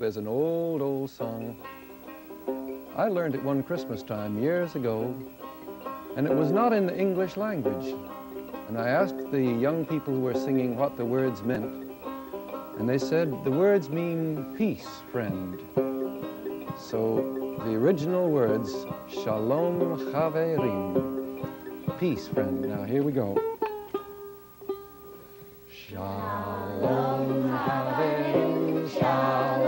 There's an old, old song. I learned it one Christmas time years ago, and it was not in the English language. And I asked the young people who were singing what the words meant, and they said, the words mean peace, friend. So the original words, Shalom Chaverim, peace, friend. Now here we go. Shalom Chaverim, Shalom.